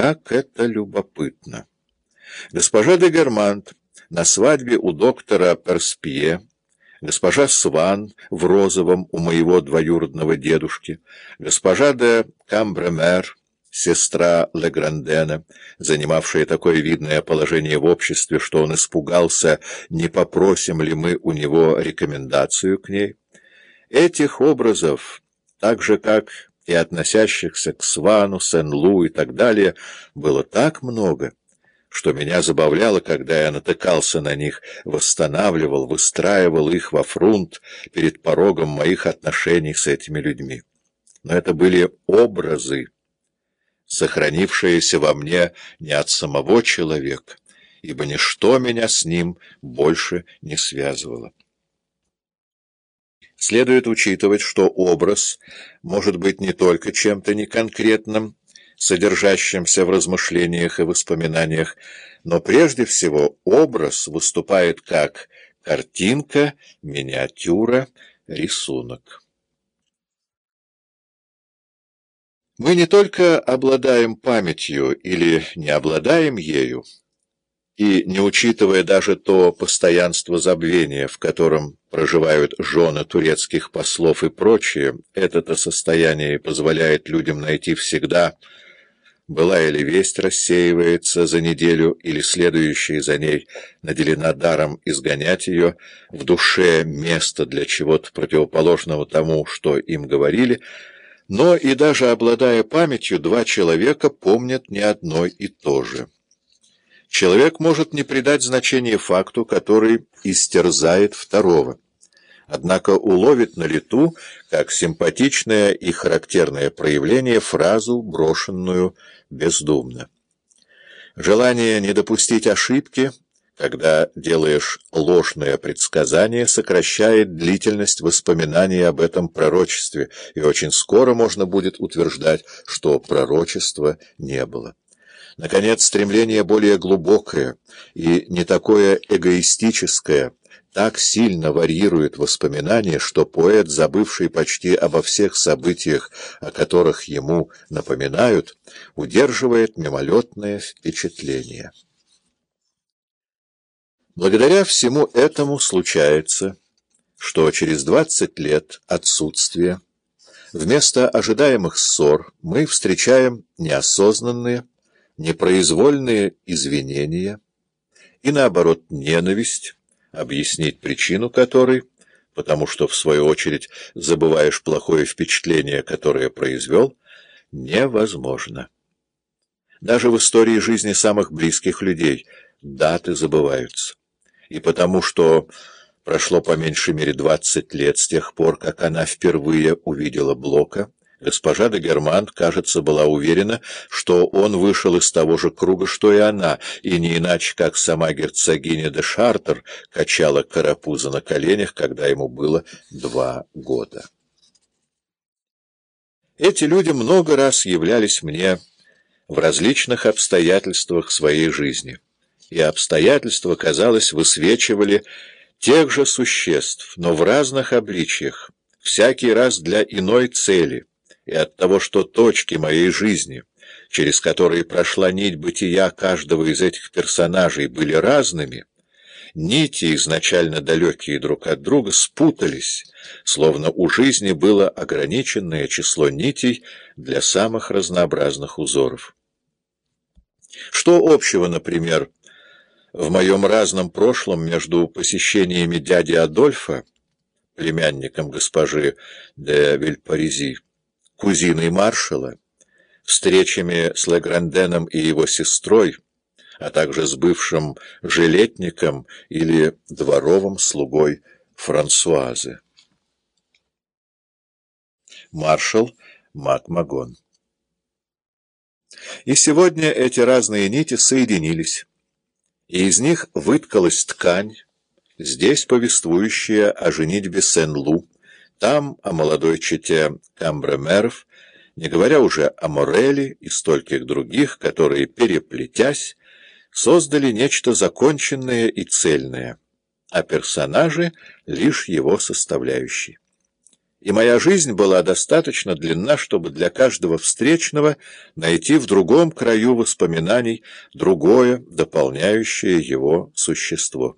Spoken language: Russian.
Как это любопытно! Госпожа де Германт на свадьбе у доктора Перспье, госпожа Сван в розовом у моего двоюродного дедушки, госпожа де Камбремер, сестра Леграндена, занимавшая такое видное положение в обществе, что он испугался, не попросим ли мы у него рекомендацию к ней. Этих образов, так же как и относящихся к Свану, Сен-Лу и так далее, было так много, что меня забавляло, когда я натыкался на них, восстанавливал, выстраивал их во фрунт перед порогом моих отношений с этими людьми. Но это были образы, сохранившиеся во мне не от самого человека, ибо ничто меня с ним больше не связывало. Следует учитывать, что образ может быть не только чем-то неконкретным, содержащимся в размышлениях и воспоминаниях, но прежде всего образ выступает как картинка, миниатюра, рисунок. Мы не только обладаем памятью или не обладаем ею, и не учитывая даже то постоянство забвения, в котором проживают жены турецких послов и прочее, это-то состояние позволяет людям найти всегда, была или весть рассеивается за неделю, или следующая за ней наделена даром изгонять ее, в душе место для чего-то противоположного тому, что им говорили, но и даже обладая памятью, два человека помнят не одно и то же. Человек может не придать значения факту, который истерзает второго. Однако уловит на лету, как симпатичное и характерное проявление, фразу, брошенную бездумно. Желание не допустить ошибки, когда делаешь ложное предсказание, сокращает длительность воспоминаний об этом пророчестве, и очень скоро можно будет утверждать, что пророчества не было. Наконец, стремление более глубокое и не такое эгоистическое так сильно варьирует воспоминания, что поэт, забывший почти обо всех событиях, о которых ему напоминают, удерживает мимолетное впечатление. Благодаря всему этому случается, что через 20 лет отсутствия вместо ожидаемых ссор мы встречаем неосознанные, непроизвольные извинения и, наоборот, ненависть, объяснить причину которой, потому что, в свою очередь, забываешь плохое впечатление, которое произвел, невозможно. Даже в истории жизни самых близких людей даты забываются. И потому что прошло по меньшей мере 20 лет с тех пор, как она впервые увидела Блока, Госпожа де Германт, кажется, была уверена, что он вышел из того же круга, что и она, и не иначе, как сама герцогиня де Шартер качала карапуза на коленях, когда ему было два года. Эти люди много раз являлись мне в различных обстоятельствах своей жизни, и обстоятельства, казалось, высвечивали тех же существ, но в разных обличьях, всякий раз для иной цели — и от того, что точки моей жизни, через которые прошла нить бытия каждого из этих персонажей, были разными, нити, изначально далекие друг от друга, спутались, словно у жизни было ограниченное число нитей для самых разнообразных узоров. Что общего, например, в моем разном прошлом между посещениями дяди Адольфа, племянником госпожи де Вильпаризи, кузиной маршала, встречами с Легранденом и его сестрой, а также с бывшим жилетником или дворовым слугой Франсуазы. Маршал Макмагон И сегодня эти разные нити соединились, и из них выткалась ткань, здесь повествующая о женитьбе Сен-Лу, там о молодой чете Камбремеров, не говоря уже о Морелли и стольких других, которые, переплетясь, создали нечто законченное и цельное, а персонажи — лишь его составляющие. и моя жизнь была достаточно длинна, чтобы для каждого встречного найти в другом краю воспоминаний другое, дополняющее его существо.